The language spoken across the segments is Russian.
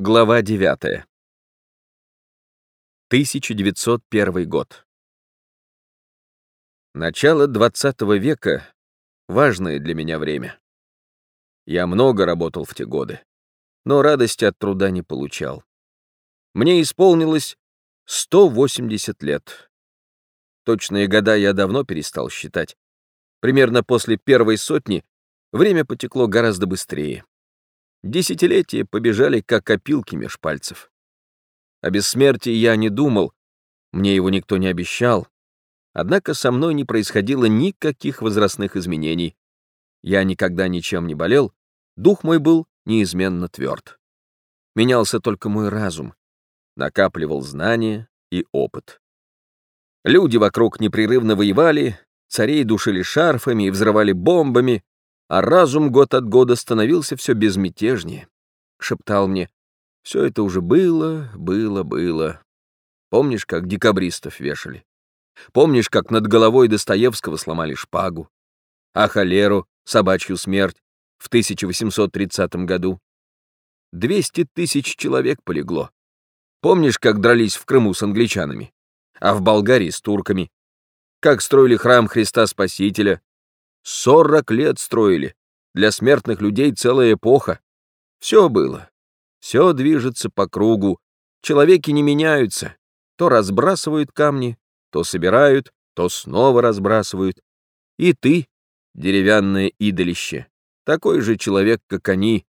Глава 9. 1901 год. Начало 20 века — важное для меня время. Я много работал в те годы, но радости от труда не получал. Мне исполнилось 180 лет. Точные года я давно перестал считать. Примерно после первой сотни время потекло гораздо быстрее. Десятилетия побежали, как опилки меж пальцев. О бессмертии я не думал, мне его никто не обещал. Однако со мной не происходило никаких возрастных изменений. Я никогда ничем не болел, дух мой был неизменно тверд. Менялся только мой разум, накапливал знания и опыт. Люди вокруг непрерывно воевали, царей душили шарфами и взрывали бомбами, а разум год от года становился все безмятежнее. Шептал мне, все это уже было, было, было. Помнишь, как декабристов вешали? Помнишь, как над головой Достоевского сломали шпагу? А холеру, собачью смерть, в 1830 году? 200 тысяч человек полегло. Помнишь, как дрались в Крыму с англичанами? А в Болгарии с турками? Как строили храм Христа Спасителя, Сорок лет строили. Для смертных людей целая эпоха. Все было. Все движется по кругу. Человеки не меняются. То разбрасывают камни, то собирают, то снова разбрасывают. И ты, деревянное идолище, такой же человек, как они,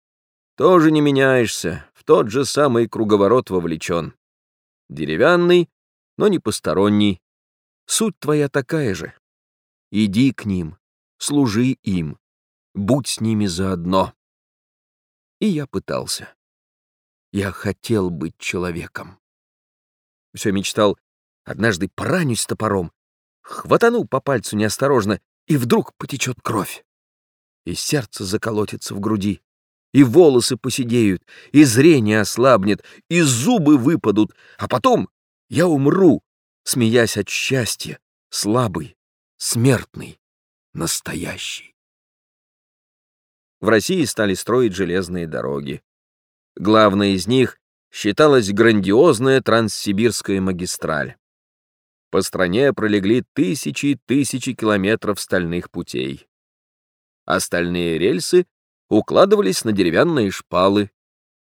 тоже не меняешься, в тот же самый круговорот вовлечен. Деревянный, но не посторонний. Суть твоя такая же. Иди к ним, служи им, будь с ними заодно. И я пытался. Я хотел быть человеком. Все мечтал, однажды поранюсь топором, хватану по пальцу неосторожно, и вдруг потечет кровь. И сердце заколотится в груди, и волосы поседеют, и зрение ослабнет, и зубы выпадут, а потом я умру, смеясь от счастья, слабый, смертный настоящий. В России стали строить железные дороги. Главной из них считалась грандиозная Транссибирская магистраль. По стране пролегли тысячи и тысячи километров стальных путей. Остальные рельсы укладывались на деревянные шпалы.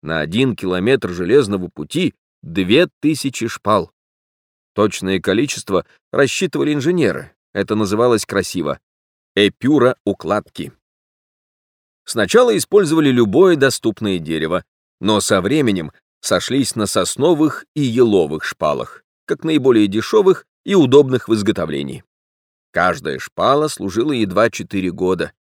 На один километр железного пути две тысячи шпал. Точное количество рассчитывали инженеры. Это называлось красиво эпюра укладки. Сначала использовали любое доступное дерево, но со временем сошлись на сосновых и еловых шпалах, как наиболее дешевых и удобных в изготовлении. Каждая шпала служила едва 4 года.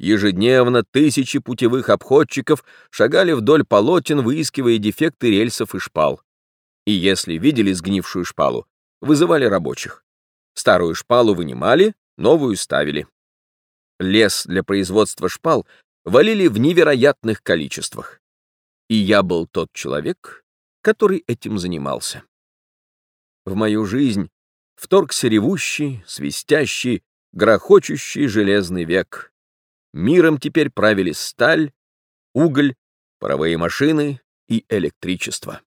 Ежедневно тысячи путевых обходчиков шагали вдоль полотен, выискивая дефекты рельсов и шпал. И если видели сгнившую шпалу, вызывали рабочих. Старую шпалу вынимали, новую ставили. Лес для производства шпал валили в невероятных количествах. И я был тот человек, который этим занимался. В мою жизнь вторгся ревущий, свистящий, грохочущий железный век. Миром теперь правили сталь, уголь, паровые машины и электричество.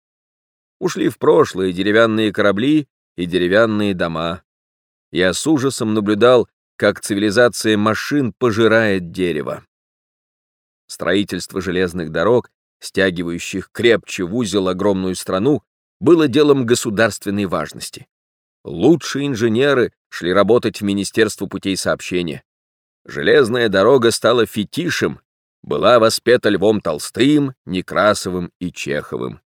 Ушли в прошлое деревянные корабли и деревянные дома. Я с ужасом наблюдал, как цивилизация машин пожирает дерево. Строительство железных дорог, стягивающих крепче в узел огромную страну, было делом государственной важности. Лучшие инженеры шли работать в Министерство путей сообщения. Железная дорога стала фетишем, была воспета Львом Толстым, Некрасовым и Чеховым.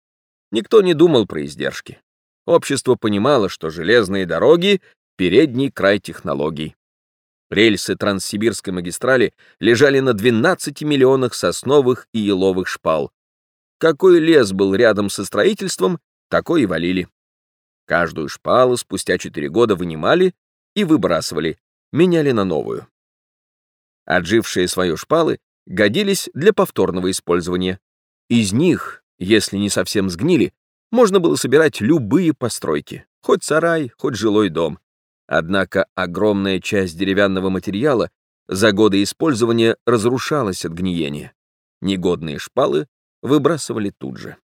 Никто не думал про издержки. Общество понимало, что железные дороги — передний край технологий. Рельсы Транссибирской магистрали лежали на 12 миллионах сосновых и еловых шпал. Какой лес был рядом со строительством, такой и валили. Каждую шпалу спустя 4 года вынимали и выбрасывали, меняли на новую. Отжившие свое шпалы годились для повторного использования. Из них, если не совсем сгнили, можно было собирать любые постройки, хоть сарай, хоть жилой дом. Однако огромная часть деревянного материала за годы использования разрушалась от гниения. Негодные шпалы выбрасывали тут же.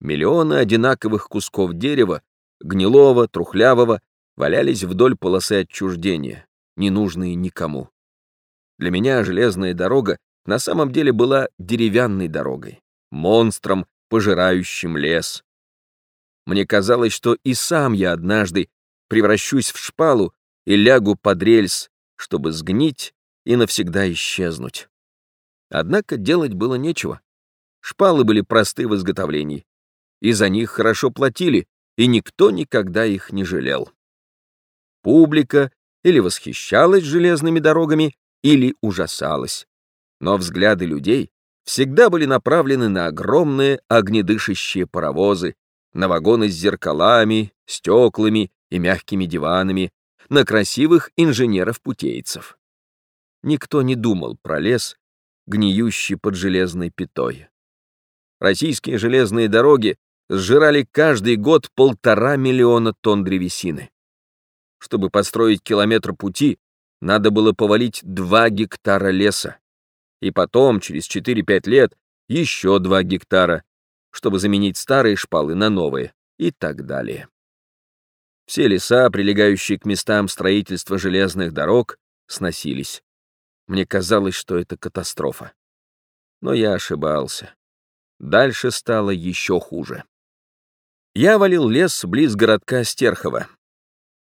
Миллионы одинаковых кусков дерева, гнилого, трухлявого, валялись вдоль полосы отчуждения, ненужные никому. Для меня железная дорога на самом деле была деревянной дорогой, монстром, пожирающим лес. Мне казалось, что и сам я однажды превращусь в шпалу и лягу под рельс, чтобы сгнить и навсегда исчезнуть. Однако делать было нечего. Шпалы были просты в изготовлении, и за них хорошо платили, и никто никогда их не жалел. Публика или восхищалась железными дорогами, или ужасалась. Но взгляды людей всегда были направлены на огромные огнедышащие паровозы, на вагоны с зеркалами, стеклами и мягкими диванами, на красивых инженеров-путейцев. Никто не думал про лес, гниющий под железной пятой. Российские железные дороги сжирали каждый год полтора миллиона тонн древесины. Чтобы построить километр пути, надо было повалить 2 гектара леса. И потом, через 4-5 лет, еще 2 гектара, чтобы заменить старые шпалы на новые и так далее. Все леса, прилегающие к местам строительства железных дорог, сносились. Мне казалось, что это катастрофа. Но я ошибался. Дальше стало еще хуже. Я валил лес близ городка Стерхово.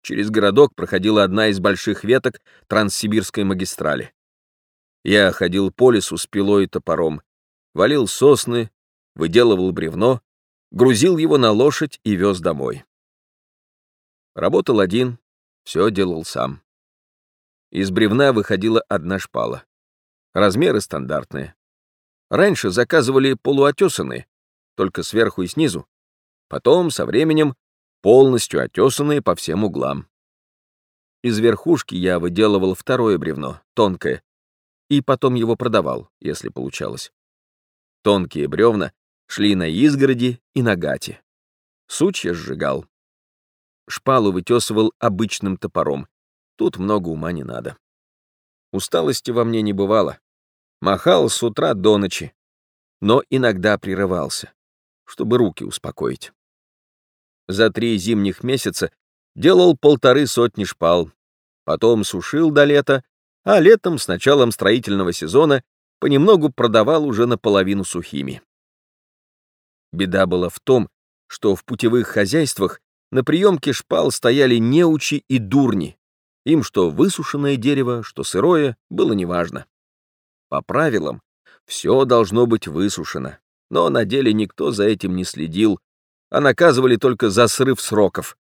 Через городок проходила одна из больших веток Транссибирской магистрали. Я ходил по лесу с пилой и топором, валил сосны, выделывал бревно, грузил его на лошадь и вез домой. Работал один, все делал сам. Из бревна выходила одна шпала. Размеры стандартные. Раньше заказывали полуотесанные, только сверху и снизу. Потом, со временем, полностью отесанные по всем углам. Из верхушки я выделывал второе бревно, тонкое, и потом его продавал, если получалось. Тонкие бревна шли на изгороди и на гате. Сучья сжигал. Шпалу вытесывал обычным топором. Тут много ума не надо. Усталости во мне не бывало. Махал с утра до ночи, но иногда прерывался, чтобы руки успокоить за три зимних месяца делал полторы сотни шпал, потом сушил до лета, а летом с началом строительного сезона понемногу продавал уже наполовину сухими. Беда была в том, что в путевых хозяйствах на приемке шпал стояли неучи и дурни. Им что высушенное дерево, что сырое, было неважно. По правилам, все должно быть высушено, но на деле никто за этим не следил, а наказывали только за срыв сроков.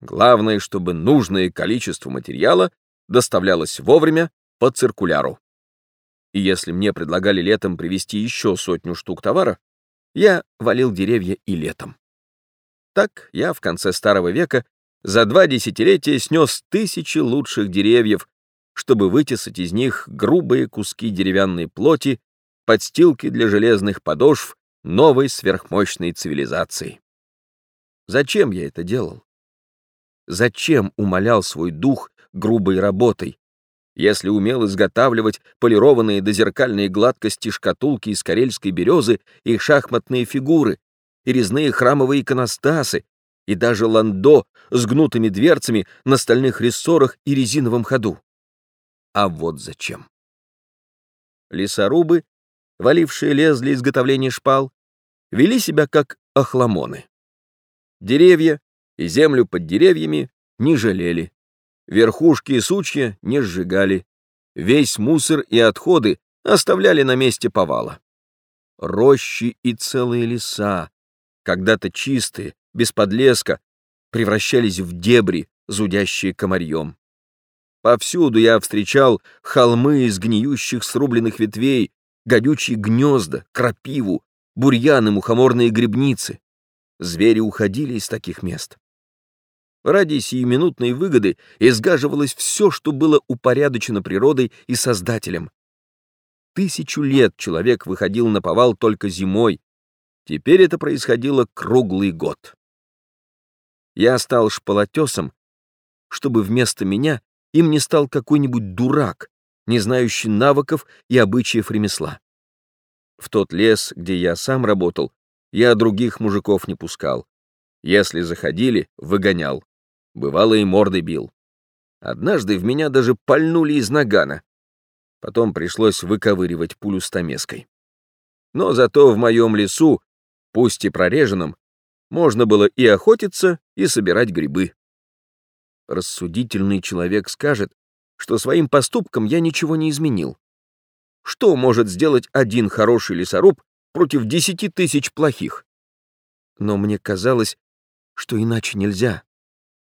Главное, чтобы нужное количество материала доставлялось вовремя по циркуляру. И если мне предлагали летом привезти еще сотню штук товара, я валил деревья и летом. Так я в конце старого века за два десятилетия снес тысячи лучших деревьев, чтобы вытесать из них грубые куски деревянной плоти, подстилки для железных подошв новой сверхмощной цивилизации. Зачем я это делал? Зачем умолял свой дух грубой работой, если умел изготавливать полированные до зеркальной гладкости шкатулки из карельской березы и шахматные фигуры, и резные храмовые иконостасы, и даже ландо с гнутыми дверцами на стальных рессорах и резиновом ходу? А вот зачем. Лесорубы, валившие лес для изготовления шпал, вели себя как охламоны. Деревья и землю под деревьями не жалели. Верхушки и сучья не сжигали. Весь мусор и отходы оставляли на месте повала. Рощи и целые леса, когда-то чистые, без подлеска, превращались в дебри, зудящие комарьем. Повсюду я встречал холмы из гниющих срубленных ветвей, гадючие гнезда, крапиву, бурьяны, мухоморные грибницы. Звери уходили из таких мест. Ради сиюминутной выгоды изгаживалось все, что было упорядочено природой и Создателем. Тысячу лет человек выходил на повал только зимой. Теперь это происходило круглый год. Я стал шпалотесом, чтобы вместо меня им не стал какой-нибудь дурак, не знающий навыков и обычаев ремесла. В тот лес, где я сам работал, я других мужиков не пускал. Если заходили, выгонял. Бывало и морды бил. Однажды в меня даже пальнули из нагана. Потом пришлось выковыривать пулю стамеской. Но зато в моем лесу, пусть и прореженном, можно было и охотиться, и собирать грибы. Рассудительный человек скажет, что своим поступком я ничего не изменил. Что может сделать один хороший лесоруб против десяти тысяч плохих? Но мне казалось, что иначе нельзя.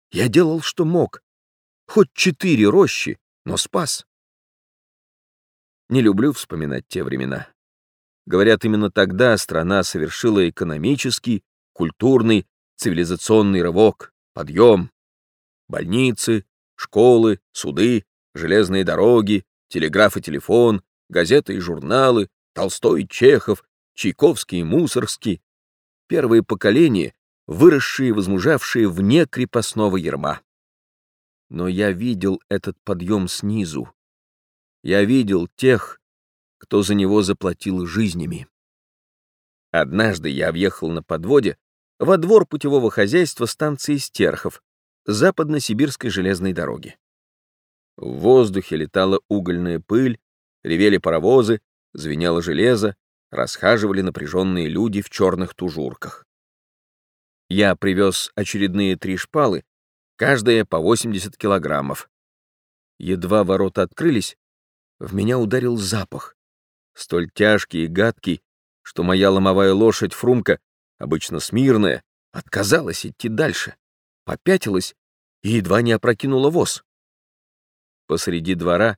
Я делал, что мог. Хоть четыре рощи, но спас. Не люблю вспоминать те времена. Говорят, именно тогда страна совершила экономический, культурный, цивилизационный рывок, подъем. Больницы, школы, суды, железные дороги, телеграф и телефон, газеты и журналы, Толстой и Чехов, Чайковский и Мусоргский. Первые поколения, выросшие и возмужавшие вне крепостного ерма. Но я видел этот подъем снизу. Я видел тех, кто за него заплатил жизнями. Однажды я въехал на подводе во двор путевого хозяйства станции Стерхов, западно-сибирской железной дороги. В воздухе летала угольная пыль, ревели паровозы, звенело железо, расхаживали напряженные люди в черных тужурках. Я привез очередные три шпалы, каждая по 80 килограммов. Едва ворота открылись, в меня ударил запах, столь тяжкий и гадкий, что моя ломовая лошадь Фрумка, обычно смирная, отказалась идти дальше, попятилась и едва не опрокинула воз. Посреди двора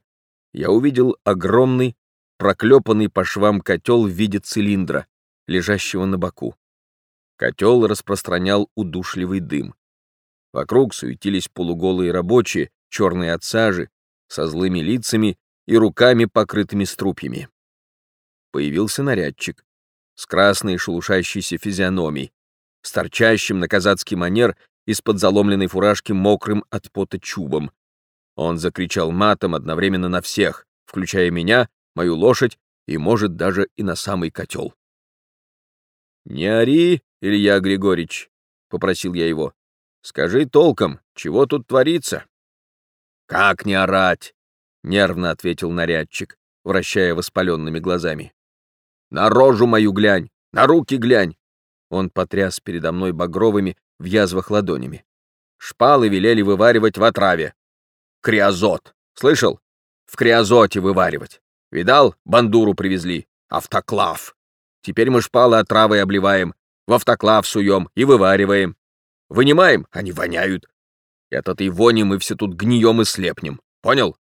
я увидел огромный, проклепанный по швам котел в виде цилиндра, лежащего на боку. Котел распространял удушливый дым. Вокруг суетились полуголые рабочие, черные от сажи, со злыми лицами и руками, покрытыми струпьями. Появился нарядчик с красной шелушащейся физиономией, с торчащим на казацкий манер из-под заломленной фуражки мокрым от пота чубом. Он закричал матом одновременно на всех, включая меня, мою лошадь и, может, даже и на самый котел. «Не ори, Илья Григорьевич», — попросил я его. «Скажи толком, чего тут творится?» «Как не орать?» — нервно ответил нарядчик, вращая воспаленными глазами. «На рожу мою глянь, на руки глянь!» Он потряс передо мной багровыми, в язвах ладонями. Шпалы велели вываривать в отраве. Криозот. Слышал? В криозоте вываривать. Видал? Бандуру привезли. Автоклав. Теперь мы шпалы отравой обливаем, в автоклав суем и вывариваем. Вынимаем, они воняют. И от этой мы все тут гнием и слепнем. Понял?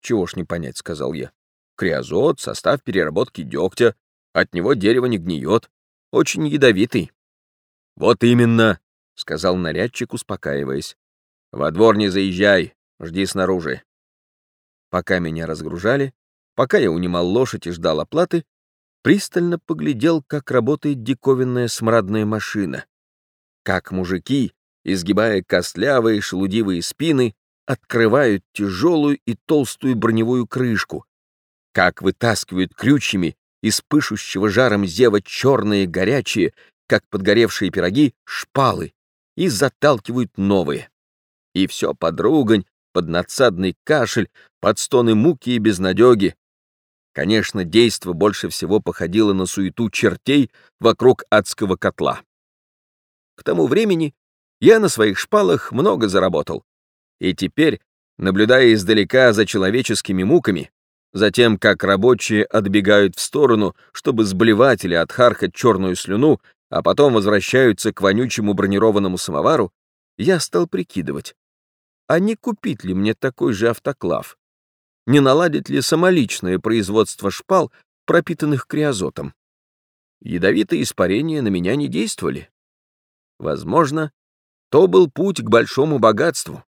Чего ж не понять, сказал я. Криозот — состав переработки дегтя. От него дерево не гниет. Очень ядовитый. Вот именно, — сказал нарядчик, успокаиваясь. «Во двор не заезжай, жди снаружи». Пока меня разгружали, пока я унимал лошадь и ждал оплаты, пристально поглядел, как работает диковинная смрадная машина. Как мужики, изгибая костлявые шелудивые спины, открывают тяжелую и толстую броневую крышку, как вытаскивают крючьями из пышущего жаром зева черные горячие, как подгоревшие пироги, шпалы, и заталкивают новые. И все под ругань, под надсадный кашель, под стоны муки и безнадеги. Конечно, действо больше всего походило на суету чертей вокруг адского котла. К тому времени я на своих шпалах много заработал. И теперь, наблюдая издалека за человеческими муками, за тем, как рабочие отбегают в сторону, чтобы сблевать или отхаркать черную слюну, а потом возвращаются к вонючему бронированному самовару, я стал прикидывать, а не купить ли мне такой же автоклав? Не наладить ли самоличное производство шпал, пропитанных криозотом? Ядовитые испарения на меня не действовали. Возможно, то был путь к большому богатству.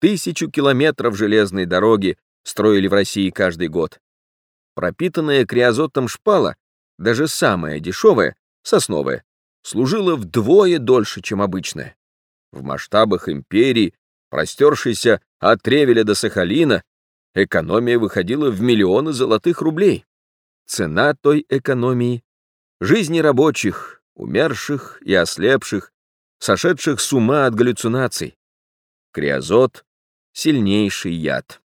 Тысячу километров железной дороги строили в России каждый год. Пропитанная криозотом шпала, даже самая дешевая, сосновая, служила вдвое дольше, чем обычная. В масштабах империи, простершейся от Ревеля до Сахалина, экономия выходила в миллионы золотых рублей. Цена той экономии жизни рабочих, умерших и ослепших, сошедших с ума от галлюцинаций. Криозот — сильнейший яд.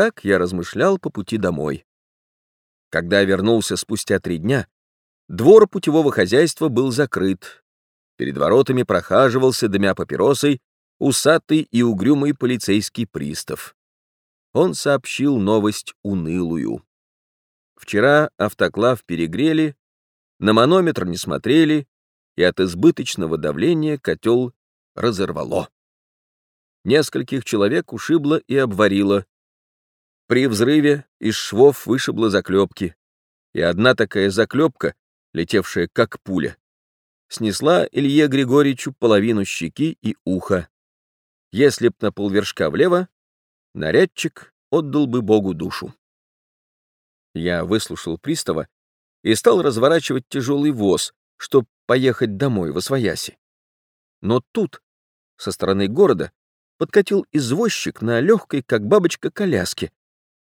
Так я размышлял по пути домой. Когда вернулся спустя три дня, двор путевого хозяйства был закрыт. Перед воротами прохаживался, дымя папиросой, усатый и угрюмый полицейский пристав. Он сообщил новость унылую. Вчера автоклав перегрели, на манометр не смотрели, и от избыточного давления котел разорвало. Нескольких человек ушибло и обварило, при взрыве из швов вышибло заклепки, и одна такая заклепка, летевшая как пуля, снесла Илье Григорьевичу половину щеки и уха. Если б на полвершка влево, нарядчик отдал бы Богу душу. Я выслушал пристава и стал разворачивать тяжелый воз, чтоб поехать домой в Освояси. Но тут, со стороны города, подкатил извозчик на легкой, как бабочка, коляске,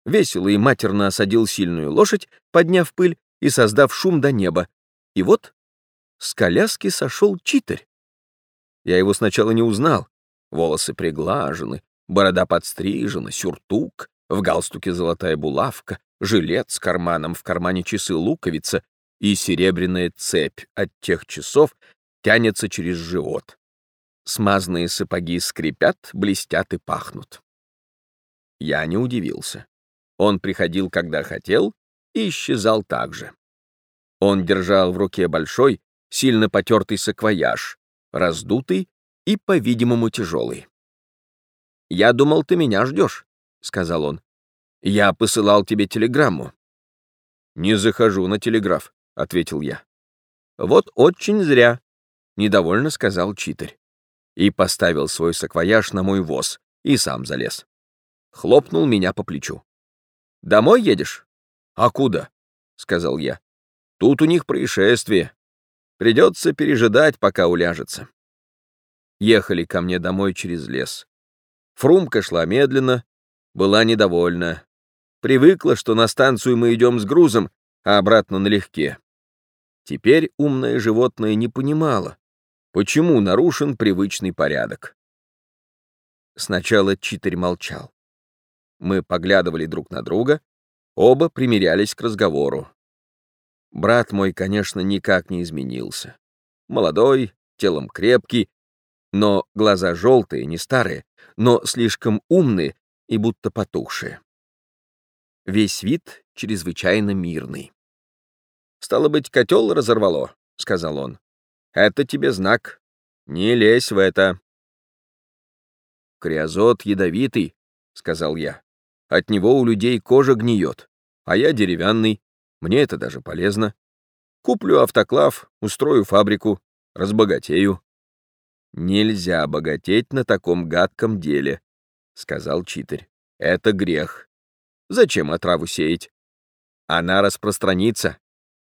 весело и матерно осадил сильную лошадь, подняв пыль и создав шум до неба. И вот с коляски сошел читарь. Я его сначала не узнал. Волосы приглажены, борода подстрижена, сюртук, в галстуке золотая булавка, жилет с карманом, в кармане часы луковица и серебряная цепь от тех часов тянется через живот. Смазанные сапоги скрипят, блестят и пахнут. Я не удивился. Он приходил, когда хотел, и исчезал также. Он держал в руке большой, сильно потертый саквояж, раздутый и, по-видимому, тяжелый. «Я думал, ты меня ждешь», — сказал он. «Я посылал тебе телеграмму». «Не захожу на телеграф», — ответил я. «Вот очень зря», — недовольно сказал читарь. И поставил свой саквояж на мой воз, и сам залез. Хлопнул меня по плечу. Домой едешь? А куда? сказал я. Тут у них происшествие. Придется пережидать, пока уляжется. Ехали ко мне домой через лес. Фрумка шла медленно, была недовольна. Привыкла, что на станцию мы идем с грузом, а обратно налегке. Теперь умное животное не понимало, почему нарушен привычный порядок. Сначала читарь молчал. Мы поглядывали друг на друга, оба примирялись к разговору. Брат мой, конечно, никак не изменился. Молодой, телом крепкий, но глаза желтые, не старые, но слишком умные и будто потухшие. Весь вид чрезвычайно мирный. «Стало быть, котел разорвало», — сказал он. «Это тебе знак. Не лезь в это». «Криозот ядовитый», — сказал я. От него у людей кожа гниет, а я деревянный, мне это даже полезно. Куплю автоклав, устрою фабрику, разбогатею. Нельзя богатеть на таком гадком деле, сказал читарь. Это грех. Зачем отраву сеять? Она распространится.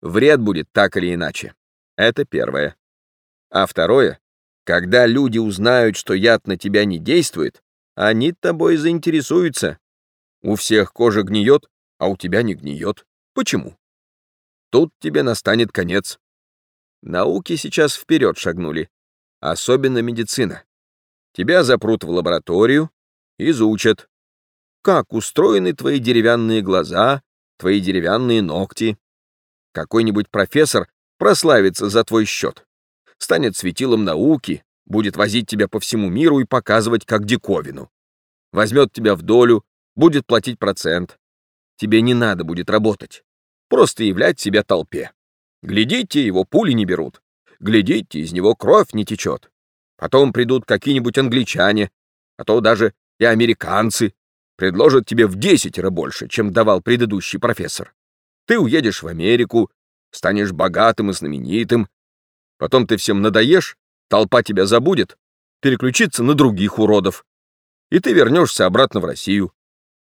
Вред будет так или иначе. Это первое. А второе, когда люди узнают, что яд на тебя не действует, они тобой заинтересуются у всех кожа гниет, а у тебя не гниет. Почему? Тут тебе настанет конец. Науки сейчас вперед шагнули, особенно медицина. Тебя запрут в лабораторию, изучат. Как устроены твои деревянные глаза, твои деревянные ногти. Какой-нибудь профессор прославится за твой счет. Станет светилом науки, будет возить тебя по всему миру и показывать как диковину. Возьмет тебя в долю, будет платить процент. Тебе не надо будет работать. Просто являть себя толпе. Глядите, его пули не берут. Глядите, из него кровь не течет. Потом придут какие-нибудь англичане, а то даже и американцы. Предложат тебе в десятеро больше, чем давал предыдущий профессор. Ты уедешь в Америку, станешь богатым и знаменитым. Потом ты всем надоешь, толпа тебя забудет, переключится на других уродов. И ты вернешься обратно в Россию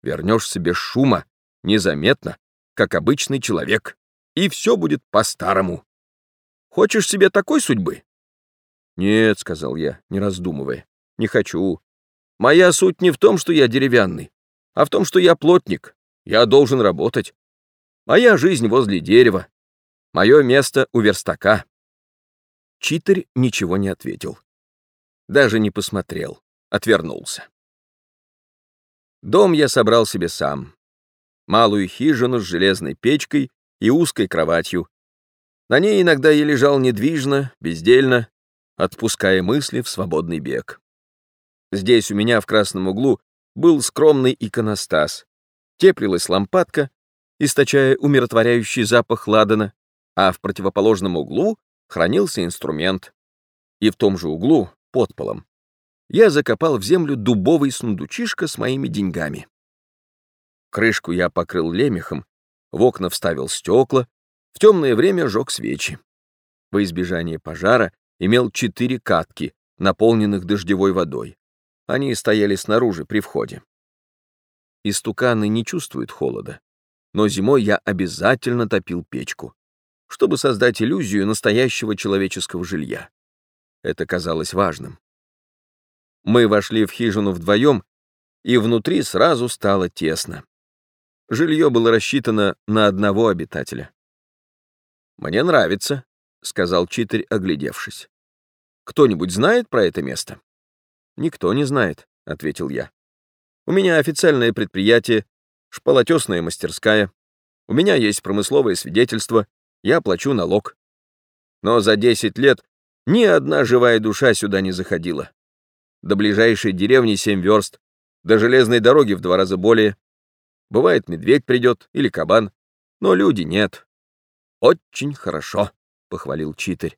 вернешься без шума, незаметно, как обычный человек, и все будет по-старому. Хочешь себе такой судьбы? Нет, — сказал я, не раздумывая, — не хочу. Моя суть не в том, что я деревянный, а в том, что я плотник, я должен работать. Моя жизнь возле дерева, Мое место у верстака. Читарь ничего не ответил. Даже не посмотрел, отвернулся. Дом я собрал себе сам. Малую хижину с железной печкой и узкой кроватью. На ней иногда я лежал недвижно, бездельно, отпуская мысли в свободный бег. Здесь у меня в красном углу был скромный иконостас. Теплилась лампадка, источая умиротворяющий запах ладана, а в противоположном углу хранился инструмент. И в том же углу, под полом, я закопал в землю дубовый сундучишко с моими деньгами. Крышку я покрыл лемехом, в окна вставил стекла, в темное время жег свечи. Во избежание пожара имел четыре катки, наполненных дождевой водой. Они стояли снаружи при входе. Истуканы не чувствуют холода, но зимой я обязательно топил печку, чтобы создать иллюзию настоящего человеческого жилья. Это казалось важным. Мы вошли в хижину вдвоем, и внутри сразу стало тесно. Жилье было рассчитано на одного обитателя. «Мне нравится», — сказал Читарь, оглядевшись. «Кто-нибудь знает про это место?» «Никто не знает», — ответил я. «У меня официальное предприятие, шпалотесная мастерская. У меня есть промысловое свидетельство, я плачу налог. Но за 10 лет ни одна живая душа сюда не заходила. До ближайшей деревни семь верст, до железной дороги в два раза более. Бывает, медведь придет или кабан, но люди нет. Очень хорошо, — похвалил читарь.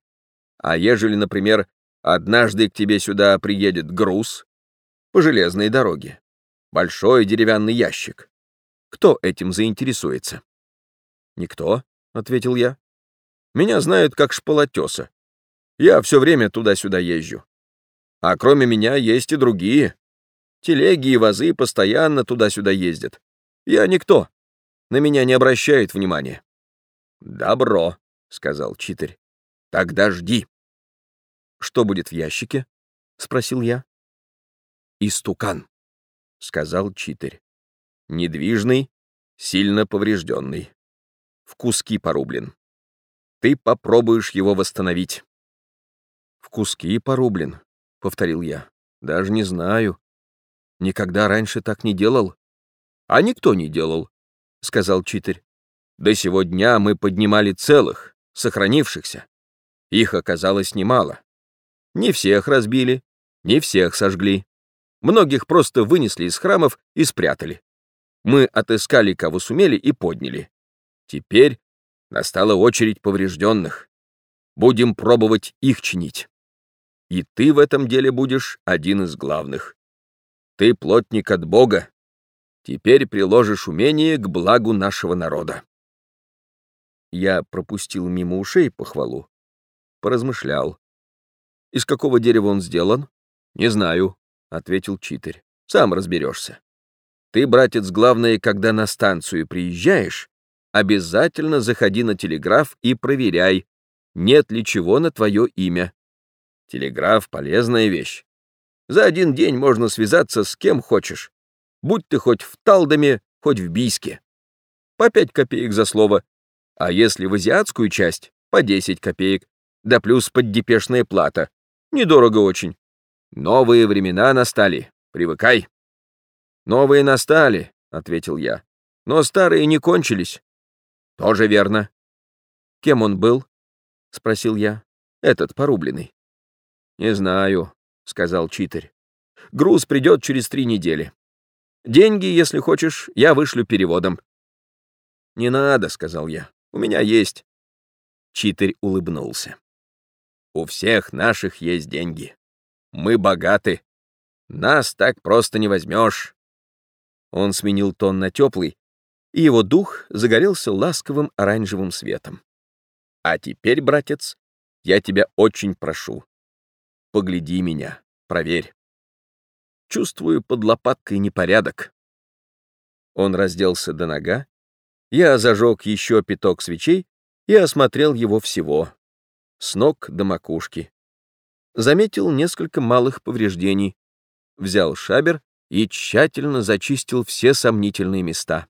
А ежели, например, однажды к тебе сюда приедет груз по железной дороге, большой деревянный ящик, кто этим заинтересуется? Никто, — ответил я. Меня знают как шпалотеса. Я все время туда-сюда езжу. А кроме меня есть и другие. Телеги и вазы постоянно туда-сюда ездят. Я никто. На меня не обращают внимания. Добро, сказал читарь. Тогда жди. Что будет в ящике? спросил я. Истукан, сказал читарь. Недвижный, сильно поврежденный. В куски порублен. Ты попробуешь его восстановить. В куски порублен, — повторил я. «Даже не знаю. Никогда раньше так не делал». «А никто не делал», — сказал читарь. «До сего дня мы поднимали целых, сохранившихся. Их оказалось немало. Не всех разбили, не всех сожгли. Многих просто вынесли из храмов и спрятали. Мы отыскали, кого сумели, и подняли. Теперь настала очередь поврежденных. Будем пробовать их чинить. И ты в этом деле будешь один из главных. Ты плотник от Бога. Теперь приложишь умение к благу нашего народа. Я пропустил мимо ушей похвалу. Поразмышлял. Из какого дерева он сделан? Не знаю, — ответил читарь. Сам разберешься. Ты, братец, главное, когда на станцию приезжаешь, обязательно заходи на телеграф и проверяй, нет ли чего на твое имя. Телеграф — полезная вещь. За один день можно связаться с кем хочешь. Будь ты хоть в Талдоме, хоть в Бийске. По пять копеек за слово. А если в азиатскую часть, по десять копеек. Да плюс поддепешная плата. Недорого очень. Новые времена настали. Привыкай. Новые настали, — ответил я. Но старые не кончились. Тоже верно. Кем он был? — спросил я. Этот порубленный. «Не знаю», — сказал читарь. «Груз придет через три недели. Деньги, если хочешь, я вышлю переводом». «Не надо», — сказал я. «У меня есть». Читарь улыбнулся. «У всех наших есть деньги. Мы богаты. Нас так просто не возьмешь». Он сменил тон на теплый, и его дух загорелся ласковым оранжевым светом. «А теперь, братец, я тебя очень прошу, Погляди меня, проверь. Чувствую под лопаткой непорядок. Он разделся до нога, я зажег еще пяток свечей и осмотрел его всего, с ног до макушки. Заметил несколько малых повреждений, взял шабер и тщательно зачистил все сомнительные места.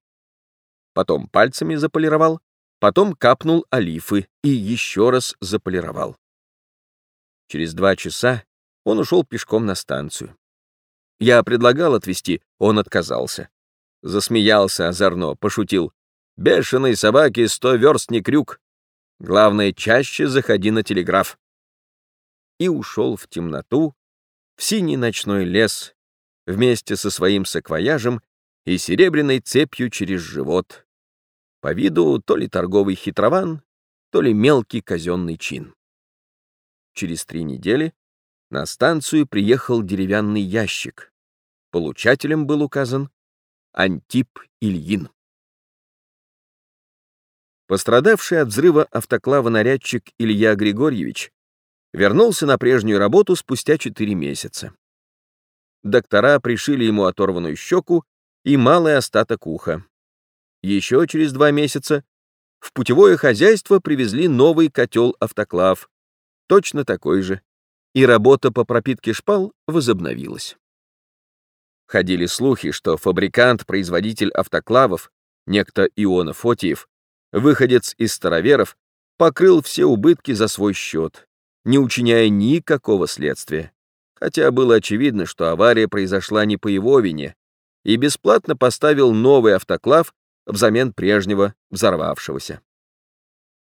Потом пальцами заполировал, потом капнул олифы и еще раз заполировал. Через два часа он ушел пешком на станцию. Я предлагал отвезти, он отказался. Засмеялся озорно, пошутил. «Бешеной собаке сто верст не крюк. Главное, чаще заходи на телеграф». И ушел в темноту, в синий ночной лес, вместе со своим саквояжем и серебряной цепью через живот. По виду то ли торговый хитрован, то ли мелкий казенный чин. Через три недели на станцию приехал деревянный ящик. Получателем был указан Антип Ильин. Пострадавший от взрыва автоклава нарядчик Илья Григорьевич вернулся на прежнюю работу спустя четыре месяца. Доктора пришили ему оторванную щеку и малый остаток уха. Еще через два месяца в путевое хозяйство привезли новый котел-автоклав, точно такой же, и работа по пропитке шпал возобновилась. Ходили слухи, что фабрикант-производитель автоклавов, некто Иона Фотиев, выходец из староверов, покрыл все убытки за свой счет, не учиняя никакого следствия, хотя было очевидно, что авария произошла не по его вине, и бесплатно поставил новый автоклав взамен прежнего взорвавшегося.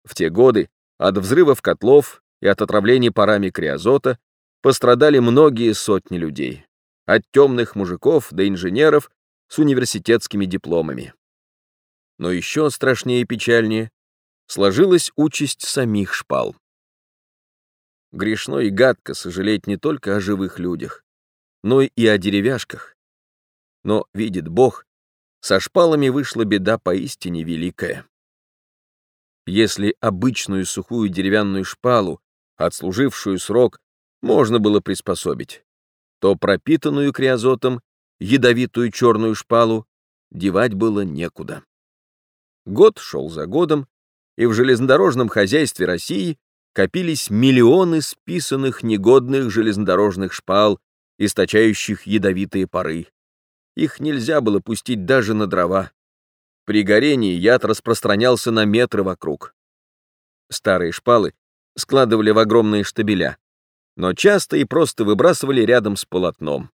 В те годы от взрывов котлов и от отравлений парами криозота пострадали многие сотни людей, от темных мужиков до инженеров с университетскими дипломами. Но еще страшнее и печальнее сложилась участь самих шпал. Грешно и гадко сожалеть не только о живых людях, но и о деревяшках. Но, видит Бог, со шпалами вышла беда поистине великая. Если обычную сухую деревянную шпалу, отслужившую срок, можно было приспособить, то пропитанную криозотом ядовитую черную шпалу девать было некуда. Год шел за годом, и в железнодорожном хозяйстве России копились миллионы списанных негодных железнодорожных шпал, источающих ядовитые пары. Их нельзя было пустить даже на дрова. При горении яд распространялся на метры вокруг. Старые шпалы складывали в огромные штабеля, но часто и просто выбрасывали рядом с полотном.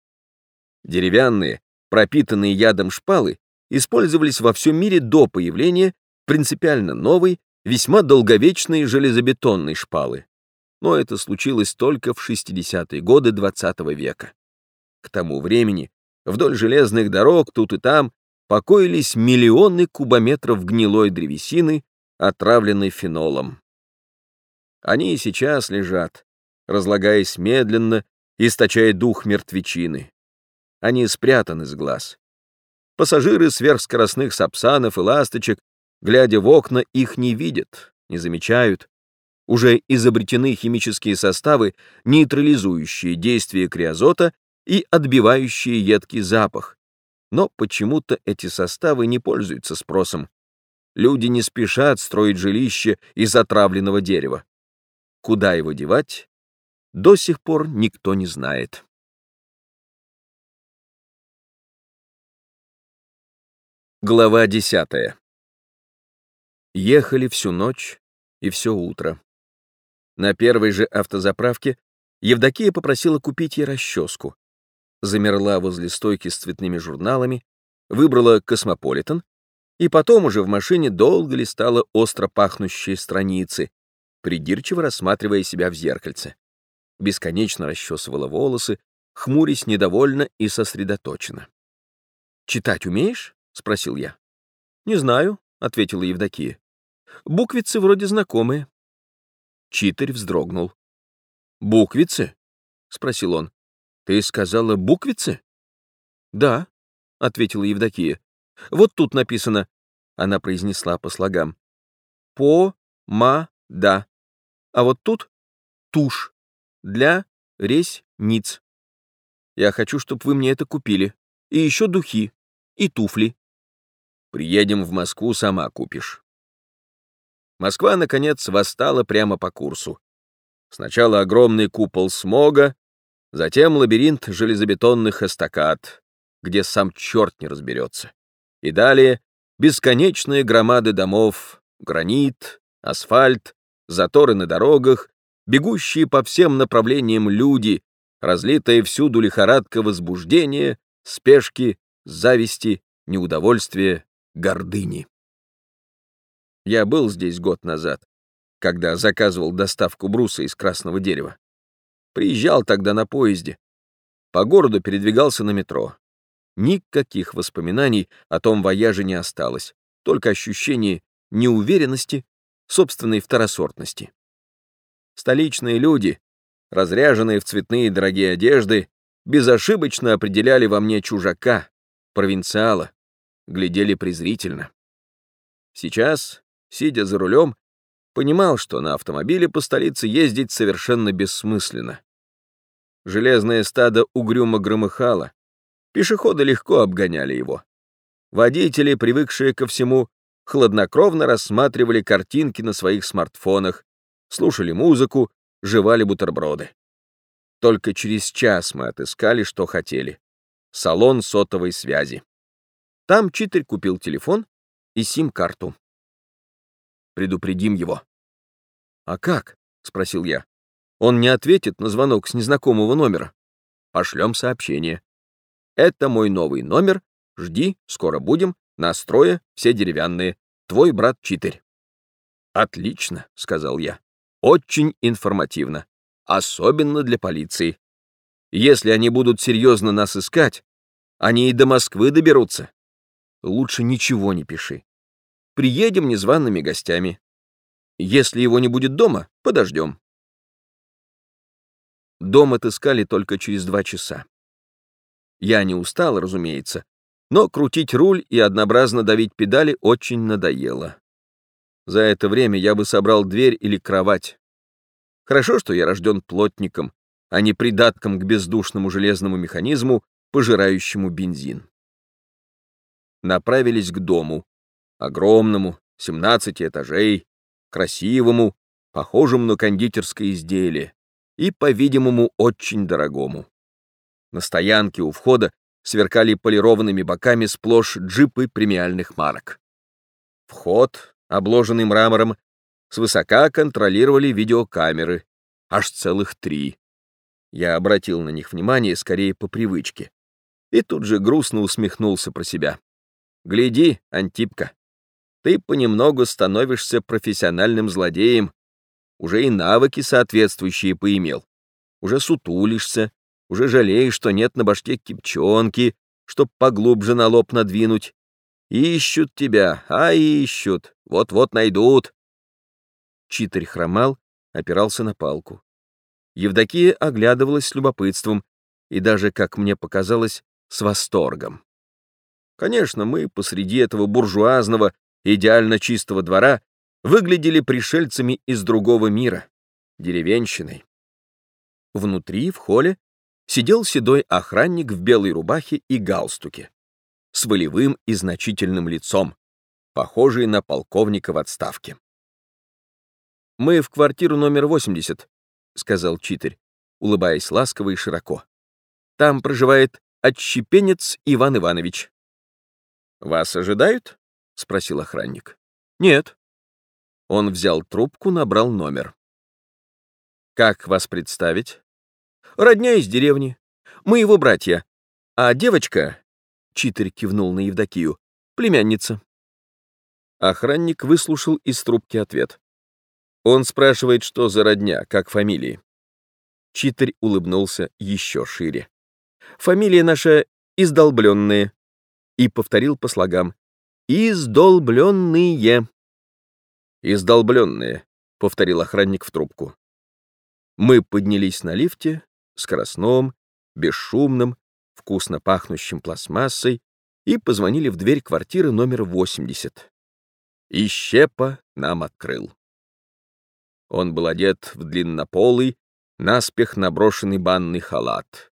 Деревянные, пропитанные ядом шпалы использовались во всем мире до появления принципиально новой, весьма долговечной железобетонной шпалы. Но это случилось только в 60-е годы XX -го века. К тому времени Вдоль железных дорог тут и там покоились миллионы кубометров гнилой древесины, отравленной фенолом. Они и сейчас лежат, разлагаясь медленно, источая дух мертвечины. Они спрятаны с глаз. Пассажиры сверхскоростных сапсанов и ласточек, глядя в окна, их не видят, не замечают. Уже изобретены химические составы, нейтрализующие действие криозота и отбивающие едкий запах. Но почему-то эти составы не пользуются спросом. Люди не спешат строить жилище из отравленного дерева. Куда его девать, до сих пор никто не знает. Глава десятая. Ехали всю ночь и все утро. На первой же автозаправке Евдокия попросила купить ей расческу замерла возле стойки с цветными журналами, выбрала «Космополитен» и потом уже в машине долго листала остро пахнущие страницы, придирчиво рассматривая себя в зеркальце. Бесконечно расчесывала волосы, хмурясь недовольно и сосредоточенно. «Читать умеешь?» — спросил я. «Не знаю», — ответила Евдокия. «Буквицы вроде знакомые». Читарь вздрогнул. «Буквицы?» — спросил он. Ты сказала буквицы? Да, ответила Евдокия. Вот тут написано. Она произнесла по слогам. По, ма, да. А вот тут тушь для ресниц. Я хочу, чтобы вы мне это купили. И еще духи. И туфли. Приедем в Москву, сама купишь. Москва, наконец, восстала прямо по курсу. Сначала огромный купол смога, Затем лабиринт железобетонных эстакад, где сам черт не разберется. И далее бесконечные громады домов, гранит, асфальт, заторы на дорогах, бегущие по всем направлениям люди, разлитая всюду лихорадка возбуждения, спешки, зависти, неудовольствия, гордыни. Я был здесь год назад, когда заказывал доставку бруса из красного дерева. Приезжал тогда на поезде. По городу передвигался на метро. Никаких воспоминаний о том вояже не осталось, только ощущение неуверенности, собственной второсортности. Столичные люди, разряженные в цветные дорогие одежды, безошибочно определяли во мне чужака, провинциала, глядели презрительно. Сейчас, сидя за рулем, понимал, что на автомобиле по столице ездить совершенно бессмысленно. Железное стадо угрюмо громыхало, пешеходы легко обгоняли его. Водители, привыкшие ко всему, хладнокровно рассматривали картинки на своих смартфонах, слушали музыку, жевали бутерброды. Только через час мы отыскали, что хотели. Салон сотовой связи. Там читер купил телефон и сим-карту. Предупредим его. «А как?» — спросил я. «Он не ответит на звонок с незнакомого номера. Пошлем сообщение. Это мой новый номер. Жди, скоро будем. Настроя все деревянные. Твой брат Читер». «Отлично», — сказал я. «Очень информативно. Особенно для полиции. Если они будут серьезно нас искать, они и до Москвы доберутся. Лучше ничего не пиши. Приедем незваными гостями. Если его не будет дома, подождем. Дом отыскали только через два часа. Я не устал, разумеется, но крутить руль и однообразно давить педали очень надоело. За это время я бы собрал дверь или кровать. Хорошо, что я рожден плотником, а не придатком к бездушному железному механизму, пожирающему бензин. Направились к дому, огромному, 17 этажей, красивому, похожему на кондитерское изделие и, по-видимому, очень дорогому. На стоянке у входа сверкали полированными боками сплошь джипы премиальных марок. Вход, обложенный мрамором, свысока контролировали видеокамеры, аж целых три. Я обратил на них внимание скорее по привычке и тут же грустно усмехнулся про себя. «Гляди, Антипка, ты понемногу становишься профессиональным злодеем, уже и навыки соответствующие поимел, уже сутулишься, уже жалеешь, что нет на башке кипчонки, чтоб поглубже на лоб надвинуть. Ищут тебя, а ищут, вот-вот найдут. Читарь хромал, опирался на палку. Евдокия оглядывалась с любопытством и даже, как мне показалось, с восторгом. Конечно, мы посреди этого буржуазного, идеально чистого двора выглядели пришельцами из другого мира, деревенщиной. Внутри, в холле, сидел седой охранник в белой рубахе и галстуке, с волевым и значительным лицом, похожий на полковника в отставке. «Мы в квартиру номер 80», — сказал читарь, улыбаясь ласково и широко. «Там проживает отщепенец Иван Иванович». «Вас ожидают?» — спросил охранник. «Нет». Он взял трубку, набрал номер. «Как вас представить?» «Родня из деревни. Мы его братья. А девочка...» — Читарь кивнул на Евдокию. «Племянница». Охранник выслушал из трубки ответ. Он спрашивает, что за родня, как фамилии. Читарь улыбнулся еще шире. «Фамилия наша издолбленная», и повторил по слогам. «Издолбленные». «Издолбленные», — повторил охранник в трубку. Мы поднялись на лифте, скоростном, бесшумном, вкусно пахнущим пластмассой, и позвонили в дверь квартиры номер 80. И Щепа нам открыл. Он был одет в длиннополый, наспех наброшенный банный халат.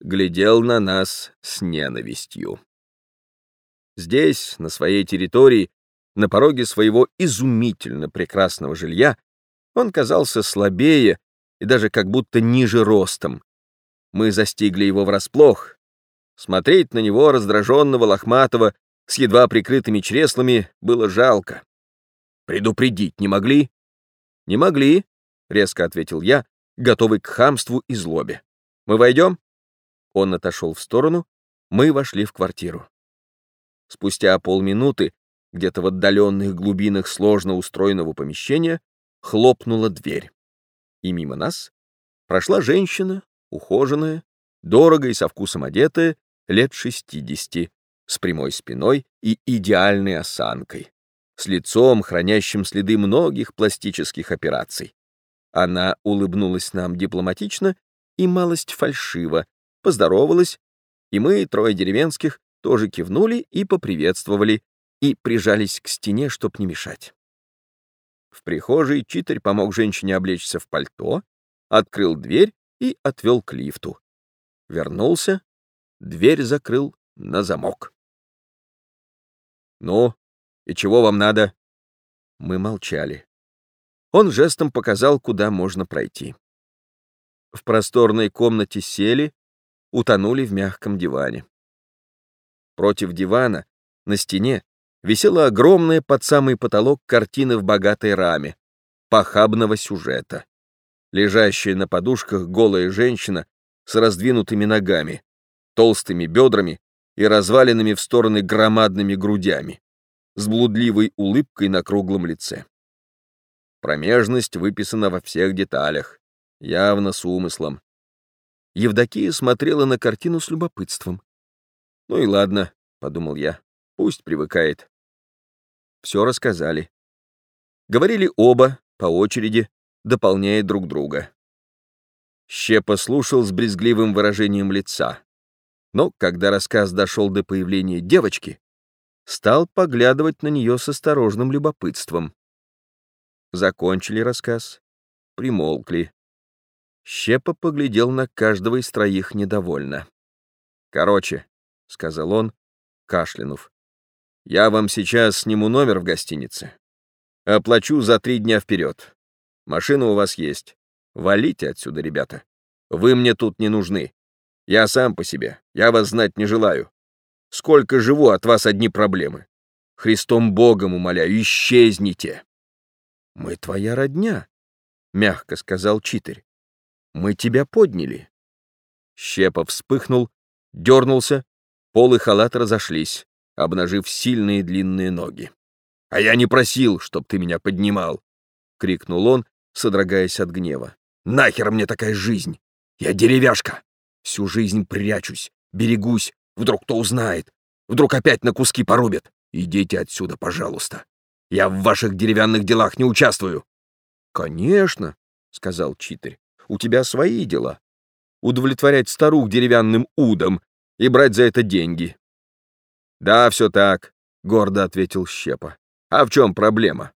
Глядел на нас с ненавистью. Здесь, на своей территории, на пороге своего изумительно прекрасного жилья, он казался слабее и даже как будто ниже ростом. Мы застигли его врасплох. Смотреть на него, раздраженного, лохматого, с едва прикрытыми чреслами, было жалко. Предупредить не могли? Не могли, резко ответил я, готовый к хамству и злобе. Мы войдем? Он отошел в сторону, мы вошли в квартиру. Спустя полминуты, где-то в отдаленных глубинах сложно устроенного помещения, хлопнула дверь. И мимо нас прошла женщина, ухоженная, дорого и со вкусом одетая, лет шестидесяти, с прямой спиной и идеальной осанкой, с лицом, хранящим следы многих пластических операций. Она улыбнулась нам дипломатично и малость фальшиво, поздоровалась, и мы, трое деревенских, тоже кивнули и поприветствовали, и прижались к стене, чтоб не мешать. В прихожей читарь помог женщине облечься в пальто, открыл дверь и отвел к лифту. Вернулся, дверь закрыл на замок. «Ну, и чего вам надо?» Мы молчали. Он жестом показал, куда можно пройти. В просторной комнате сели, утонули в мягком диване. Против дивана, на стене, висела огромная под самый потолок картина в богатой раме, похабного сюжета. Лежащая на подушках голая женщина с раздвинутыми ногами, толстыми бедрами и разваленными в стороны громадными грудями, с блудливой улыбкой на круглом лице. Промежность выписана во всех деталях, явно с умыслом. Евдокия смотрела на картину с любопытством. «Ну и ладно», — подумал я, — «пусть привыкает». Все рассказали. Говорили оба, по очереди, дополняя друг друга. Щепа слушал с брезгливым выражением лица. Но когда рассказ дошел до появления девочки, стал поглядывать на нее с осторожным любопытством. Закончили рассказ, примолкли. Щепа поглядел на каждого из троих недовольно. «Короче», — сказал он, кашлянув, — «я вам сейчас сниму номер в гостинице. Оплачу за три дня вперед. Машина у вас есть. Валите отсюда, ребята. Вы мне тут не нужны. Я сам по себе, я вас знать не желаю. Сколько живу, от вас одни проблемы. Христом Богом умоляю, исчезните. Мы твоя родня, — мягко сказал читарь. Мы тебя подняли. Щепа вспыхнул, дернулся, полы халата разошлись, обнажив сильные длинные ноги. «А я не просил, чтоб ты меня поднимал!» — крикнул он, содрогаясь от гнева. «Нахер мне такая жизнь? Я деревяшка! Всю жизнь прячусь, берегусь, вдруг кто узнает, вдруг опять на куски порубят. Идите отсюда, пожалуйста. Я в ваших деревянных делах не участвую». «Конечно», — сказал читарь, — «у тебя свои дела. Удовлетворять старух деревянным удом и брать за это деньги». «Да, все так», — гордо ответил Щепа. «А в чем проблема?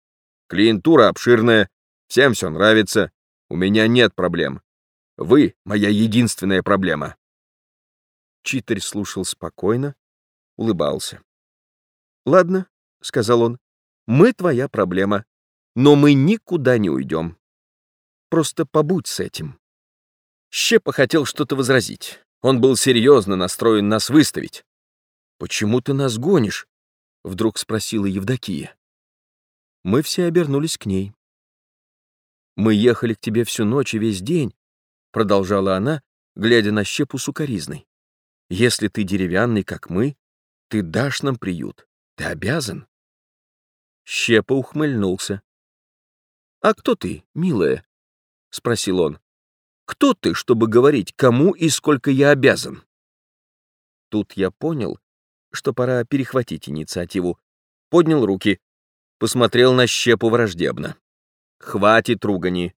Клиентура обширная, всем все нравится, у меня нет проблем. Вы — моя единственная проблема». Читарь слушал спокойно, улыбался. «Ладно», — сказал он, — «мы твоя проблема, но мы никуда не уйдем. Просто побудь с этим». Щепа хотел что-то возразить. Он был серьезно настроен нас выставить. «Почему ты нас гонишь?» — вдруг спросила Евдокия. Мы все обернулись к ней. «Мы ехали к тебе всю ночь и весь день», — продолжала она, глядя на щепу сукоризной. «Если ты деревянный, как мы, ты дашь нам приют. Ты обязан». Щепа ухмыльнулся. «А кто ты, милая?» — спросил он. «Кто ты, чтобы говорить, кому и сколько я обязан?» Тут я понял, что пора перехватить инициативу. Поднял руки, посмотрел на щепу враждебно. «Хватит ругани.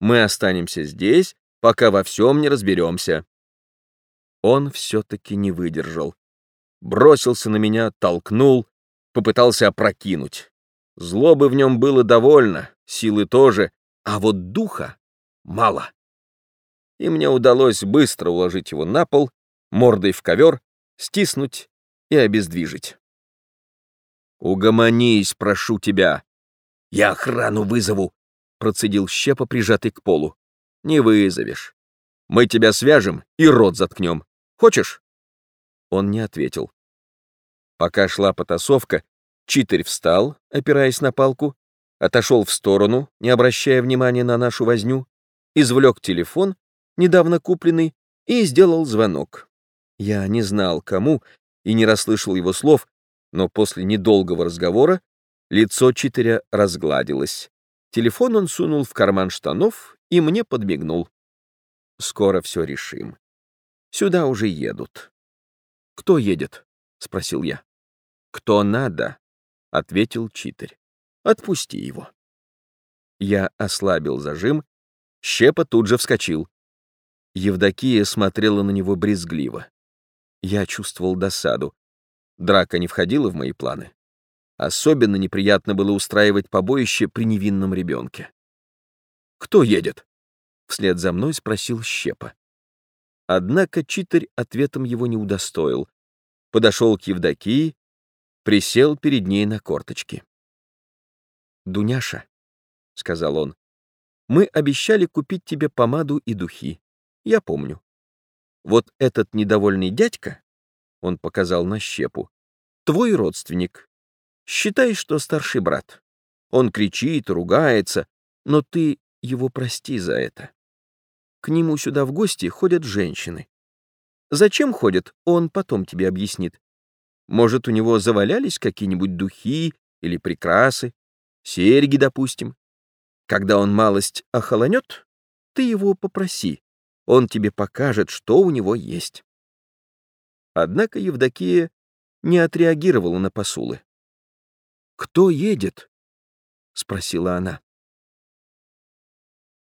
Мы останемся здесь, пока во всем не разберемся». Он все-таки не выдержал. Бросился на меня, толкнул, попытался опрокинуть. Злобы в нем было довольно, силы тоже, а вот духа мало. И мне удалось быстро уложить его на пол, мордой в ковер, стиснуть и обездвижить. «Угомонись, прошу тебя!» «Я охрану вызову!» — процедил Щепа, прижатый к полу. «Не вызовешь. Мы тебя свяжем и рот заткнем. Хочешь?» Он не ответил. Пока шла потасовка, читарь встал, опираясь на палку, отошел в сторону, не обращая внимания на нашу возню, извлек телефон, недавно купленный, и сделал звонок. Я не знал, кому, и не расслышал его слов, но после недолгого разговора лицо читеря разгладилось. Телефон он сунул в карман штанов и мне подмигнул. Скоро все решим. Сюда уже едут. «Кто едет?» — спросил я. «Кто надо?» — ответил читер. «Отпусти его». Я ослабил зажим, Щепа тут же вскочил. Евдокия смотрела на него брезгливо. Я чувствовал досаду. Драка не входила в мои планы. Особенно неприятно было устраивать побоище при невинном ребенке. «Кто едет?» — вслед за мной спросил Щепа. Однако читарь ответом его не удостоил. Подошел к Евдокии, присел перед ней на корточки. «Дуняша», — сказал он, — «мы обещали купить тебе помаду и духи. Я помню. Вот этот недовольный дядька, — он показал на щепу, — твой родственник. Считай, что старший брат. Он кричит, ругается, но ты его прости за это. К нему сюда в гости ходят женщины. Зачем ходят, он потом тебе объяснит. Может, у него завалялись какие-нибудь духи или прикрасы, серьги, допустим. Когда он малость охолонет, ты его попроси. Он тебе покажет, что у него есть. Однако Евдокия не отреагировала на посулы. «Кто едет?» — спросила она.